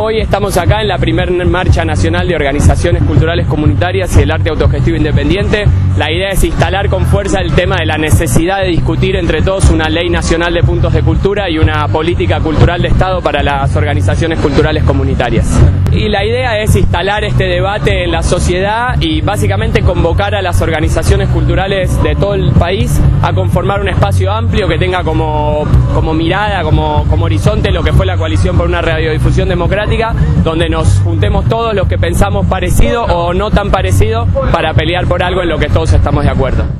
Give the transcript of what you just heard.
Hoy estamos acá en la primera marcha nacional de organizaciones culturales comunitarias y el arte autogestivo independiente. La idea es instalar con fuerza el tema de la necesidad de discutir entre todos una ley nacional de puntos de cultura y una política cultural de Estado para las organizaciones culturales comunitarias. Y la idea es instalar este debate en la sociedad y básicamente convocar a las organizaciones culturales de todo el país a conformar un espacio amplio que tenga como, como mirada, como, como horizonte lo que fue la coalición por una radiodifusión democrática, donde nos juntemos todos los que pensamos parecido o no tan parecido para pelear por algo en lo que todos estamos de acuerdo.